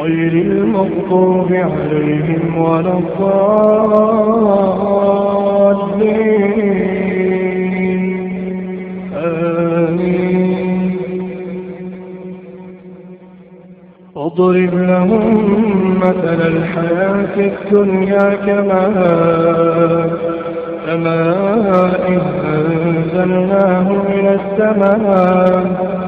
غير المغضوب عليهم ولا الضالين. آمين. اضرب لهم مثل الحياة الدنيا كماء كماء أنزلناه من السماء.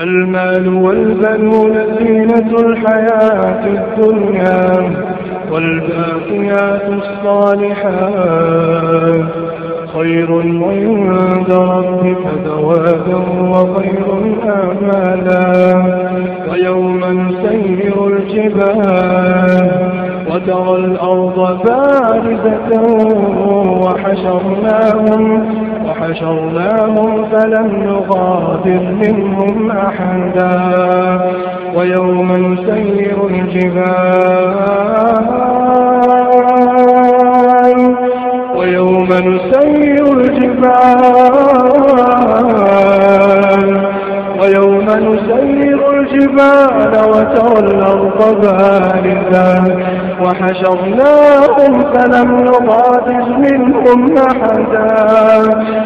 المال والبنون زينة الحياة الدنيا والباقيات الصالحات. خير عند ربك ثوابا وخير آمالا. ويوم نسير الجبال وترى الأرض بارزة وحشرناهم وحشرناهم فلم نغادر منهم أحدا. ويوم نسير الجبال. ويوم نسير الجبال. ويوم نسير الجبال وترى الأرض بارزة. وحشرناهم فلم نغادر منهم أحدا.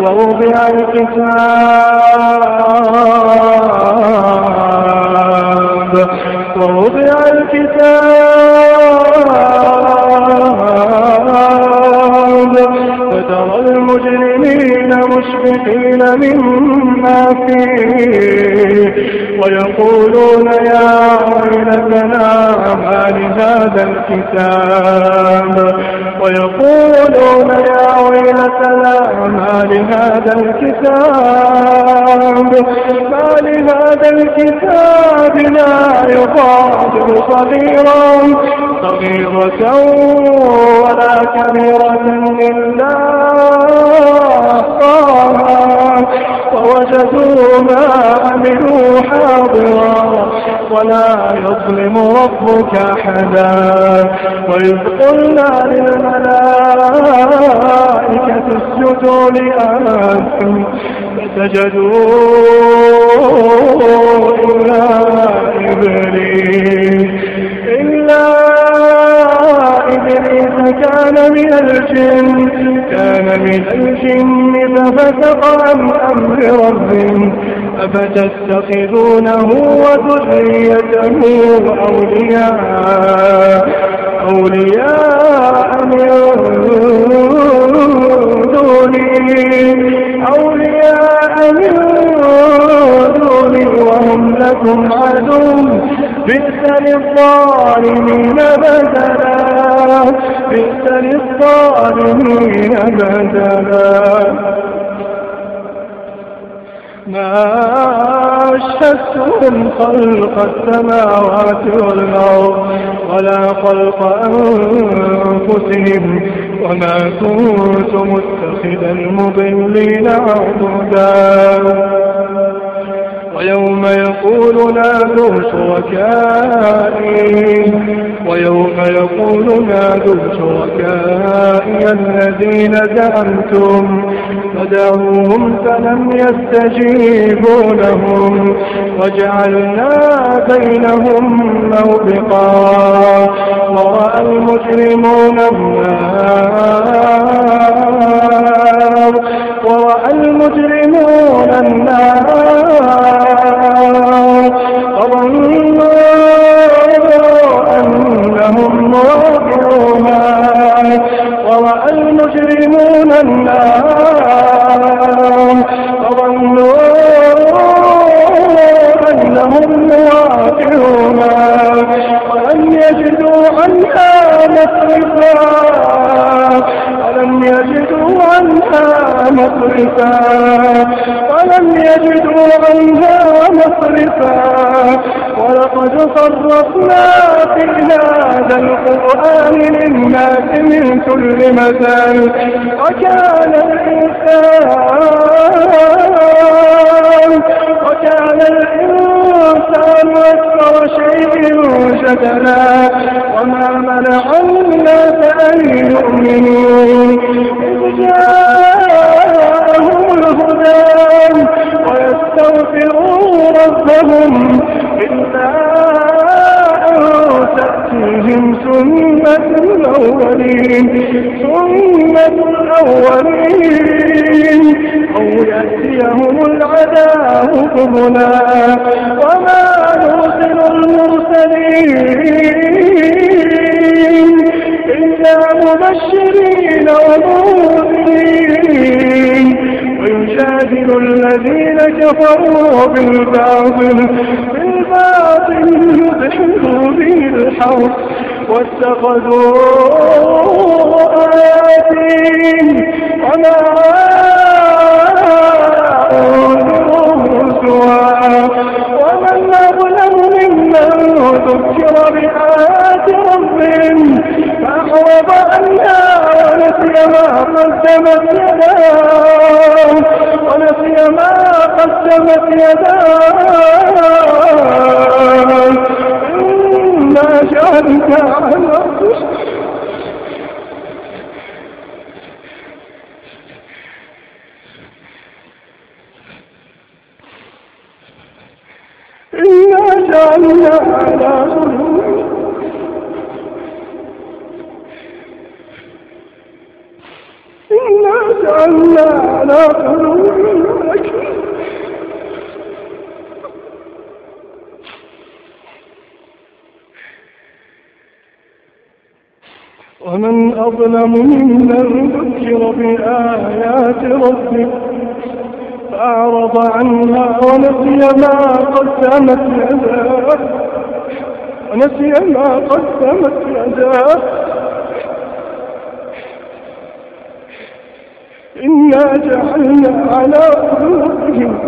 ووضع الكتاب ووضع الكتاب فترى المجرمين مشفقين مما فيه. ويقولون يا ويلتنا ما لهذا الكتاب. ويقولون يا ويلتنا ما لهذا الكتاب؟ ما لهذا الكتاب لا يغادر صغيرا صغيرة ولا كبيرة إلا أحصاها. ووجدوا ما عملوا حاضرا ولا يظلم ربك أحدا وإذ قلنا للملائكة اسجدوا لآدم فسجدوا إلا إبليس. إلا إبليس كان من الجن كان من الجن ففسق عن أمر ربه. أفتتخذونه وذريته أولياء أولياء من دوني. أولياء من دوني وهم لكم عدو. بئس للظالمين بدلا. بئس للظالمين بدلا. ما أشهدتهم خلق السماوات والأرض ولا خلق أنفسهم وما كنت متخذ المضلين عضدا ويوم يقول نادوا شركائي ويوم يقول نادوا شركائي الذين زعمتم فدعوهم فلم يستجيبوا لهم وجعلنا بينهم موبقا. ورأى المجرمون النار. ورأى المجرمون النار. صرفنا في هذا القرآن للناس من كل مثال وكان الإنسان وكان الإنسان أكثر شيء جدلا وما منع الناس أن يؤمنوا الأولين سنة الأولين. أو يأتيهم العذاب قبلا. وما نرسل المرسلين إلا مبشرين ومنذرين ويجادل الذين كفروا بالباطل بالباطل يدحضوا به الحق واتخذوا آياتي وما ومن أظلم ممن ذكر بآيات ربهم فأعرض عنها ونسي ما قدمت يداه ونسي ما قدمت يداه جعلنا على إنا جعلنا على إنا جعلنا على قلوبهم ومن أظلم ممن ذكر بآيات ربه فأعرض عنها ونسي ما قدمت يداه. ونسي ما قدمت يداه. إنا جعلنا على قلوبهم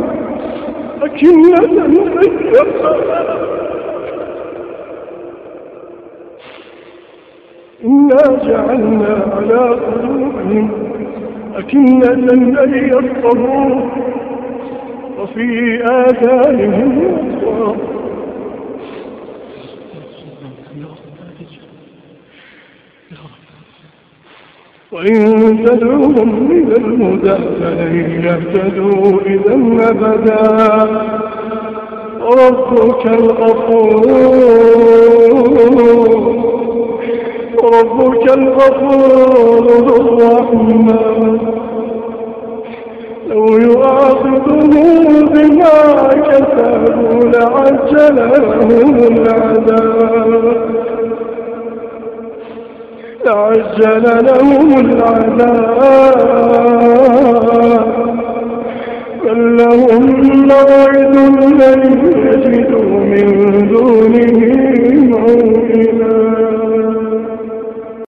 أكنة أن إنا جعلنا على قلوبهم أكنة أن يفقهوا وفي آذانهم وإن تدعوهم إلى الهدى فلن يهتدوا إذا أبدا. ربك الغفور. ربك الغفور الرحمن لو يؤاخذه بما كسبوا لعجل لهم العذاب. لعجل لهم العذاب. بل لهم موعد لن يجدوا من